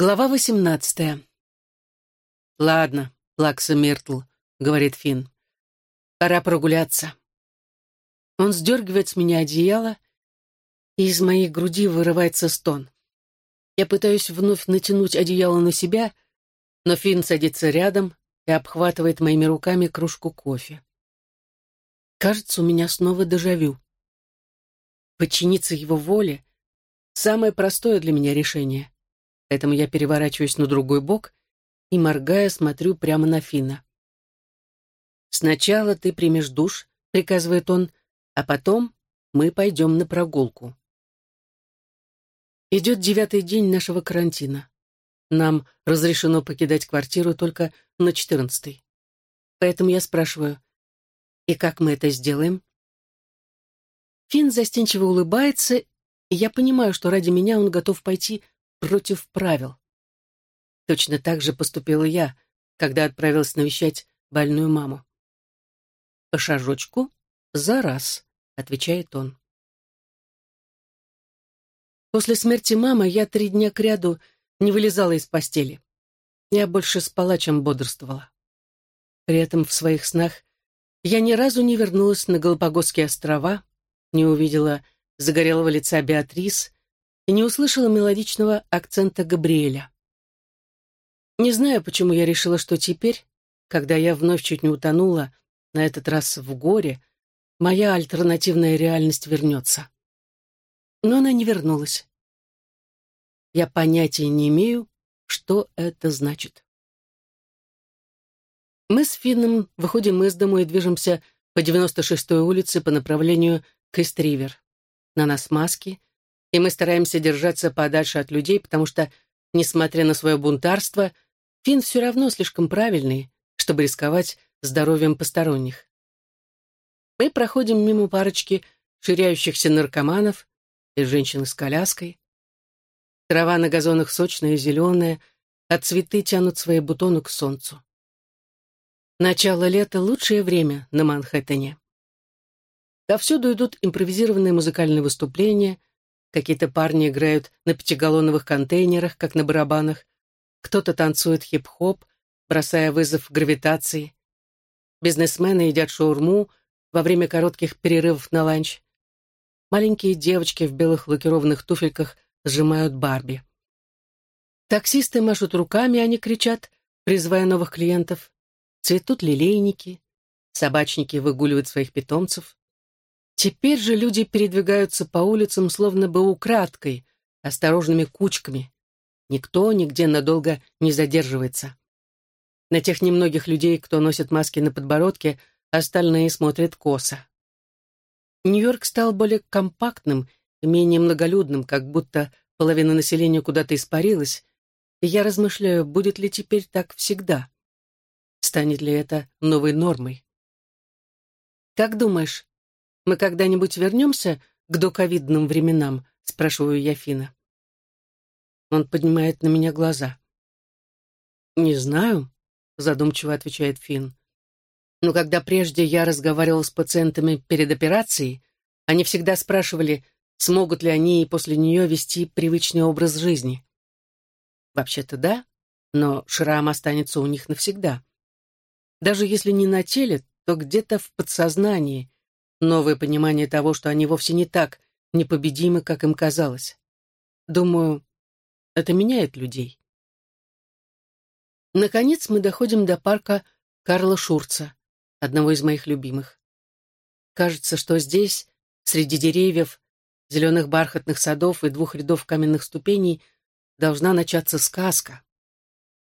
Глава восемнадцатая. «Ладно, Плакса Миртл», — говорит Финн. «Пора прогуляться». Он сдергивает с меня одеяло, и из моей груди вырывается стон. Я пытаюсь вновь натянуть одеяло на себя, но Финн садится рядом и обхватывает моими руками кружку кофе. Кажется, у меня снова дежавю. Подчиниться его воле — самое простое для меня решение — поэтому я переворачиваюсь на другой бок и, моргая, смотрю прямо на Фина. «Сначала ты примешь душ», — приказывает он, «а потом мы пойдем на прогулку». Идет девятый день нашего карантина. Нам разрешено покидать квартиру только на четырнадцатый. Поэтому я спрашиваю, и как мы это сделаем? Финн застенчиво улыбается, и я понимаю, что ради меня он готов пойти против правил. Точно так же поступила я, когда отправилась навещать больную маму. «По шажочку за раз», — отвечает он. После смерти мамы я три дня кряду не вылезала из постели. Я больше спала, чем бодрствовала. При этом в своих снах я ни разу не вернулась на Галапагосские острова, не увидела загорелого лица Беатрис и не услышала мелодичного акцента Габриэля. Не знаю, почему я решила, что теперь, когда я вновь чуть не утонула, на этот раз в горе, моя альтернативная реальность вернется. Но она не вернулась. Я понятия не имею, что это значит. Мы с Финном выходим из дому и движемся по 96-й улице по направлению к Эстривер. На нас маски, и мы стараемся держаться подальше от людей, потому что, несмотря на свое бунтарство, Финн все равно слишком правильный, чтобы рисковать здоровьем посторонних. Мы проходим мимо парочки ширяющихся наркоманов и женщины с коляской. Трава на газонах сочная и зеленая, а цветы тянут свои бутоны к солнцу. Начало лета — лучшее время на Манхэттене. Повсюду идут импровизированные музыкальные выступления, Какие-то парни играют на пятигаллоновых контейнерах, как на барабанах. Кто-то танцует хип-хоп, бросая вызов гравитации. Бизнесмены едят шаурму во время коротких перерывов на ланч. Маленькие девочки в белых лакированных туфельках сжимают Барби. Таксисты машут руками, они кричат, призывая новых клиентов. Цветут лилейники, собачники выгуливают своих питомцев. Теперь же люди передвигаются по улицам словно бы украдкой, осторожными кучками. Никто нигде надолго не задерживается. На тех немногих людей, кто носит маски на подбородке, остальные смотрят косо. Нью-Йорк стал более компактным и менее многолюдным, как будто половина населения куда-то испарилась, и я размышляю, будет ли теперь так всегда. Станет ли это новой нормой? Как думаешь, мы когда-нибудь вернемся к доковидным временам?» — спрашиваю я Фина. Он поднимает на меня глаза. «Не знаю», — задумчиво отвечает Фин. «Но когда прежде я разговаривал с пациентами перед операцией, они всегда спрашивали, смогут ли они после нее вести привычный образ жизни. Вообще-то да, но шрам останется у них навсегда. Даже если не на теле, то где-то в подсознании, новое понимание того, что они вовсе не так непобедимы, как им казалось. Думаю, это меняет людей. Наконец мы доходим до парка Карла Шурца, одного из моих любимых. Кажется, что здесь, среди деревьев, зеленых бархатных садов и двух рядов каменных ступеней, должна начаться сказка.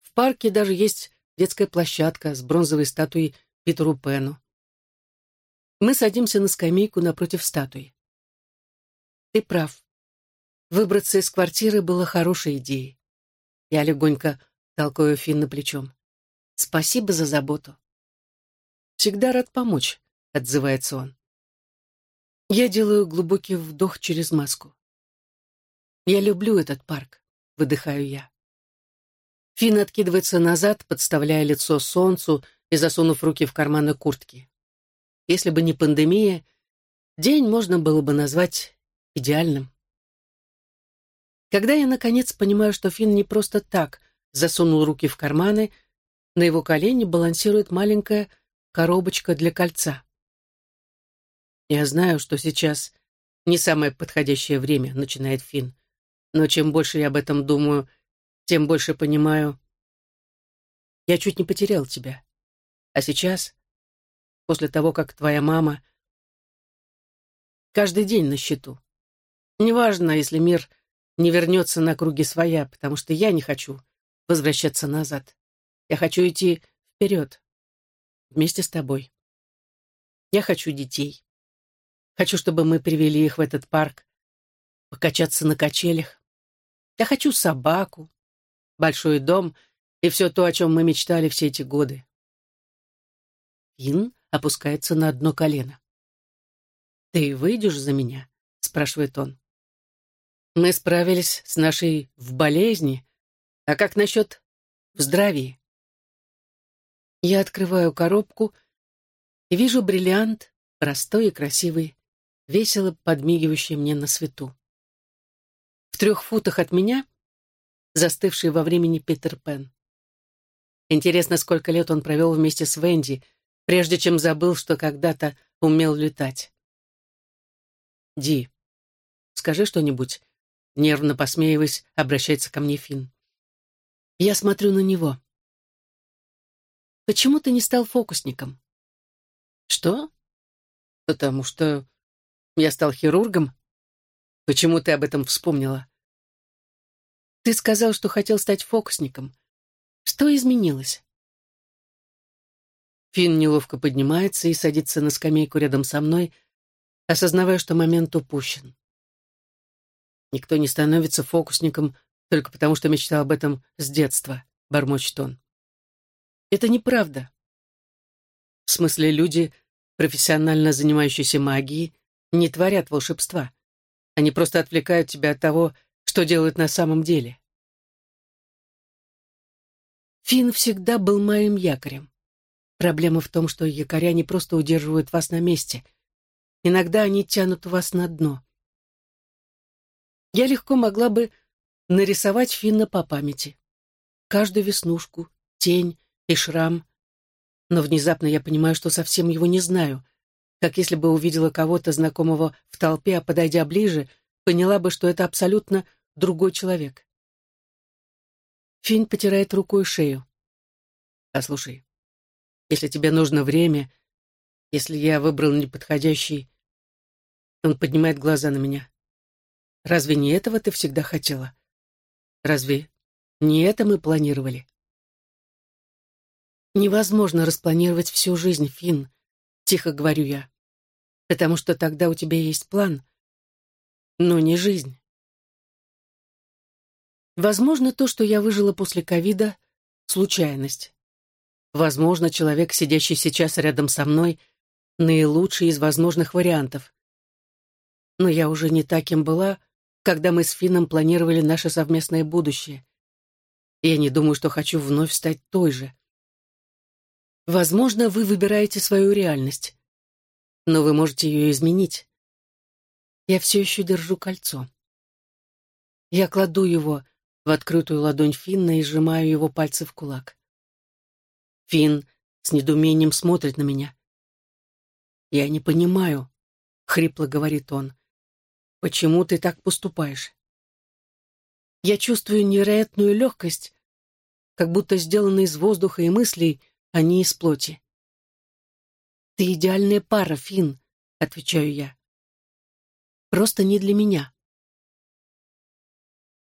В парке даже есть детская площадка с бронзовой статуей Питеру Пену. Мы садимся на скамейку напротив статуи. Ты прав. Выбраться из квартиры было хорошей идеей. Я легонько толкаю Финна плечом. Спасибо за заботу. Всегда рад помочь, отзывается он. Я делаю глубокий вдох через маску. Я люблю этот парк, выдыхаю я. Финн откидывается назад, подставляя лицо солнцу и засунув руки в карманы куртки. Если бы не пандемия, день можно было бы назвать идеальным. Когда я, наконец, понимаю, что Финн не просто так засунул руки в карманы, на его колени балансирует маленькая коробочка для кольца. Я знаю, что сейчас не самое подходящее время, начинает Финн. Но чем больше я об этом думаю, тем больше понимаю. Я чуть не потерял тебя. А сейчас, после того, как твоя мама... Каждый день на счету. Неважно, если мир не вернется на круги своя, потому что я не хочу возвращаться назад. Я хочу идти вперед, вместе с тобой. Я хочу детей. Хочу, чтобы мы привели их в этот парк, покачаться на качелях. Я хочу собаку, большой дом и все то, о чем мы мечтали все эти годы. Финн опускается на одно колено. «Ты выйдешь за меня?» — спрашивает он. «Мы справились с нашей в болезни, а как насчет в здравии?» Я открываю коробку и вижу бриллиант, простой и красивый, весело подмигивающий мне на свету. В трех футах от меня застывший во времени Питер Пен. Интересно, сколько лет он провел вместе с Венди, прежде чем забыл, что когда-то умел летать. «Ди, скажи что-нибудь», — нервно посмеиваясь, обращается ко мне Финн. Я смотрю на него. «Почему ты не стал фокусником?» «Что?» «Потому что я стал хирургом? Почему ты об этом вспомнила? Ты сказал, что хотел стать фокусником. Что изменилось? Финн неловко поднимается и садится на скамейку рядом со мной, осознавая, что момент упущен. Никто не становится фокусником только потому, что мечтал об этом с детства, бормочет он. Это неправда. В смысле, люди, профессионально занимающиеся магией, не творят волшебства. Они просто отвлекают тебя от того, что делают на самом деле. Финн всегда был моим якорем. Проблема в том, что якоря не просто удерживают вас на месте. Иногда они тянут вас на дно. Я легко могла бы нарисовать Финна по памяти. Каждую веснушку, тень и шрам. Но внезапно я понимаю, что совсем его не знаю — как если бы увидела кого-то знакомого в толпе, а подойдя ближе, поняла бы, что это абсолютно другой человек. Финн потирает рукой шею. «Послушай, если тебе нужно время, если я выбрал неподходящий...» Он поднимает глаза на меня. «Разве не этого ты всегда хотела? Разве не это мы планировали?» Невозможно распланировать всю жизнь, Финн тихо говорю я. Потому что тогда у тебя есть план, но не жизнь. Возможно, то, что я выжила после ковида, случайность. Возможно, человек, сидящий сейчас рядом со мной, наилучший из возможных вариантов. Но я уже не таким была, когда мы с Финном планировали наше совместное будущее. я не думаю, что хочу вновь стать той же. Возможно, вы выбираете свою реальность, но вы можете ее изменить. Я все еще держу кольцо. Я кладу его в открытую ладонь Финна и сжимаю его пальцы в кулак. Финн с недоумением смотрит на меня. «Я не понимаю», — хрипло говорит он. «Почему ты так поступаешь?» Я чувствую невероятную легкость, как будто сделанный из воздуха и мыслей — а не из плоти. «Ты идеальная пара, Финн», — отвечаю я. «Просто не для меня».